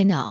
thế nào